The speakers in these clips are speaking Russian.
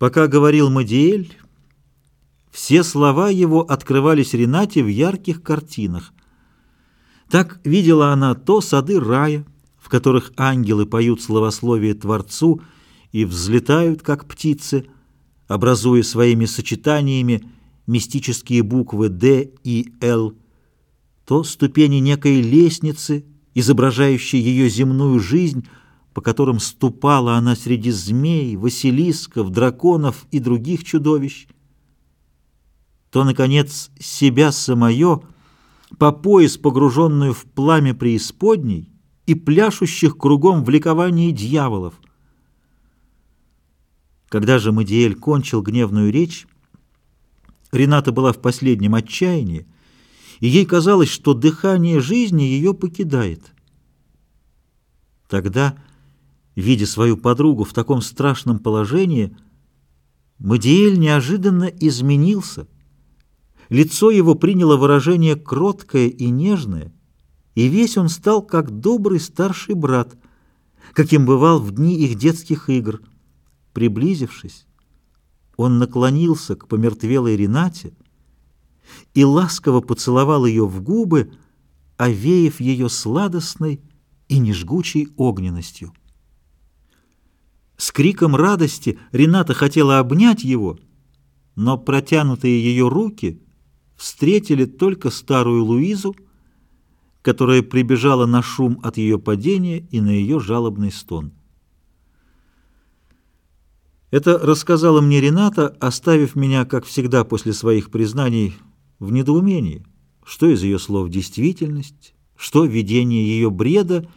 Пока говорил Мадиэль, все слова его открывались Ренате в ярких картинах. Так видела она то сады рая, в которых ангелы поют словословие Творцу и взлетают, как птицы, образуя своими сочетаниями мистические буквы «Д» и «Л», то ступени некой лестницы, изображающей ее земную жизнь, по которым ступала она среди змей, василисков, драконов и других чудовищ, то, наконец, себя самое, по пояс погруженную в пламя преисподней и пляшущих кругом в ликовании дьяволов. Когда же Мадиэль кончил гневную речь, Рената была в последнем отчаянии, и ей казалось, что дыхание жизни ее покидает. Тогда видя свою подругу в таком страшном положении, Мадиэль неожиданно изменился. Лицо его приняло выражение кроткое и нежное, и весь он стал как добрый старший брат, каким бывал в дни их детских игр. Приблизившись, он наклонился к помертвелой Ренате и ласково поцеловал ее в губы, овеяв ее сладостной и нежгучей огненностью. Криком радости Рената хотела обнять его, но протянутые ее руки встретили только старую Луизу, которая прибежала на шум от ее падения и на ее жалобный стон. Это рассказала мне Рената, оставив меня, как всегда после своих признаний, в недоумении, что из ее слов действительность, что видение ее бреда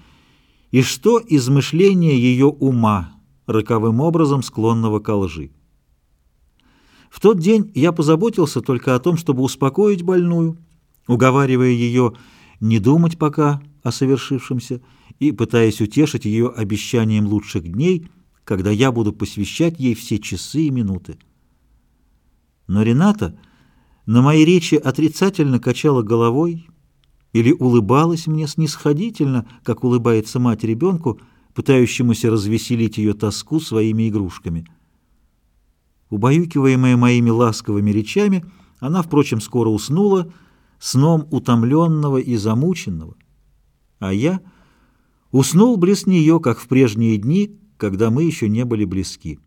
и что измышление ее ума, роковым образом склонного к лжи. В тот день я позаботился только о том, чтобы успокоить больную, уговаривая ее не думать пока о совершившемся и пытаясь утешить ее обещанием лучших дней, когда я буду посвящать ей все часы и минуты. Но Рената на моей речи отрицательно качала головой или улыбалась мне снисходительно, как улыбается мать ребенку, пытающемуся развеселить ее тоску своими игрушками. Убаюкиваемая моими ласковыми речами, она, впрочем, скоро уснула, сном утомленного и замученного. А я уснул близ нее, как в прежние дни, когда мы еще не были близки.